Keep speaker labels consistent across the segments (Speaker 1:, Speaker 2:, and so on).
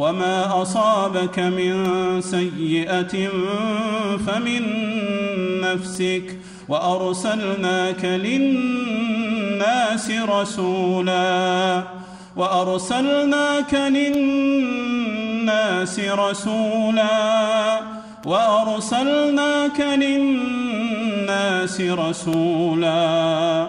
Speaker 1: وما اصابك من سيئه فمن نفسك وارسلناك للناس رسولا وارسلناك للناس رسولا وارسلناك للناس رسولا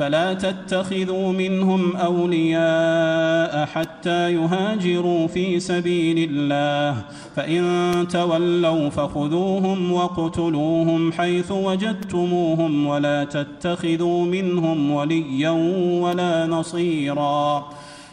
Speaker 1: فلا تتخذوا منهم أولياء حتى يهاجروا في سبيل الله. فإن تولوا فخذوهم واقتلوهم حيث وجدتموهم ولا تتخذوا منهم وليا ولا نصيرا.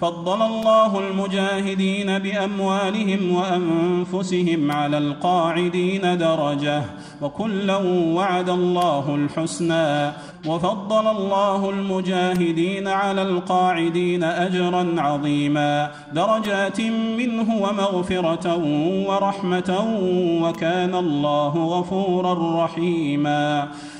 Speaker 1: فضل الله المجاهدين بأموالهم وأنفسهم على القاعدين درجة وكلا وعد الله الحسنى. وفضل الله المجاهدين على القاعدين أجرا عظيما. درجات منه ومغفرة ورحمة وكان الله غفورا رحيما.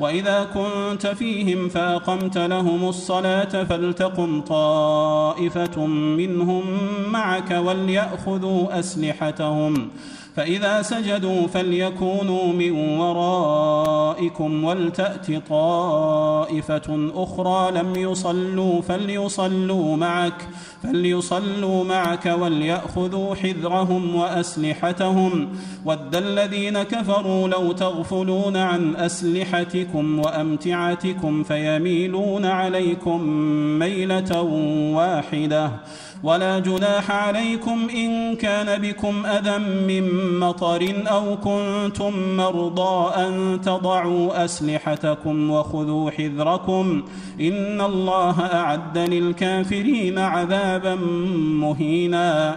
Speaker 1: وإذا كنت فيهم فأقمت لهم الصلاة فلتقم طائفة منهم معك وليأخذوا أسلحتهم فإذا سجدوا فليكونوا من ورائكم ولتأت طائفة أخرى لم يصلوا فليصلوا معك فليصلوا معك وليأخذوا حذرهم وأسلحتهم ود الذين كفروا لو تغفلون عن أسلحتكم وأمتعتكم فيميلون عليكم ميلة واحدة ولا جناح عليكم إن كان بكم أذى من مطر أو كنتم مرضى أن تضعوا أسلحتكم وخذوا حذركم إن الله أعد للكافرين عذابا مهينا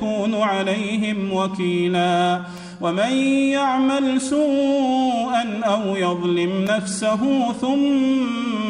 Speaker 1: يكون عليهم وكيلا ومن يعمل سوءا أو يظلم نفسه ثم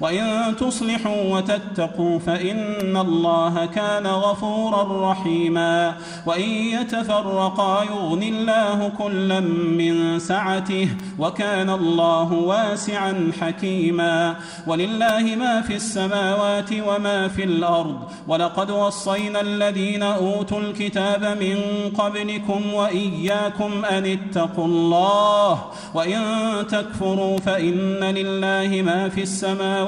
Speaker 1: وإن تصلحوا وتتقوا فإن الله كان غفورا رحيما. وإن يتفرقا يغن الله كلا من سعته وكان الله واسعا حكيما. ولله ما في السماوات وما في الأرض. ولقد وصينا الذين أوتوا الكتاب من قبلكم وإياكم أن اتقوا الله. وإن تكفروا فإن لله ما في السماوات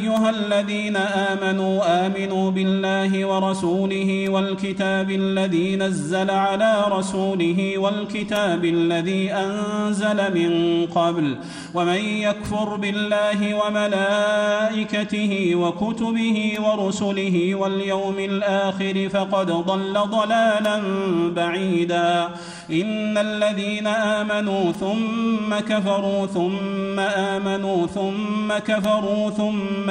Speaker 1: أيها الذين آمنوا آمنوا بالله ورسوله والكتاب الذي نزل على رسوله والكتاب الذي أنزل من قبل ومن يكفر بالله وملائكته وكتبه ورسله واليوم الآخر فقد ضل ضلالا بعيدا. إن الذين آمنوا ثم كفروا ثم آمنوا ثم كفروا ثم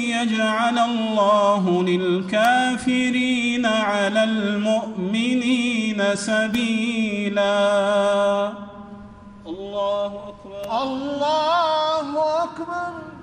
Speaker 1: يجعل الله للكافرين على المؤمنين سبيلا. الله أكبر.
Speaker 2: الله أكبر.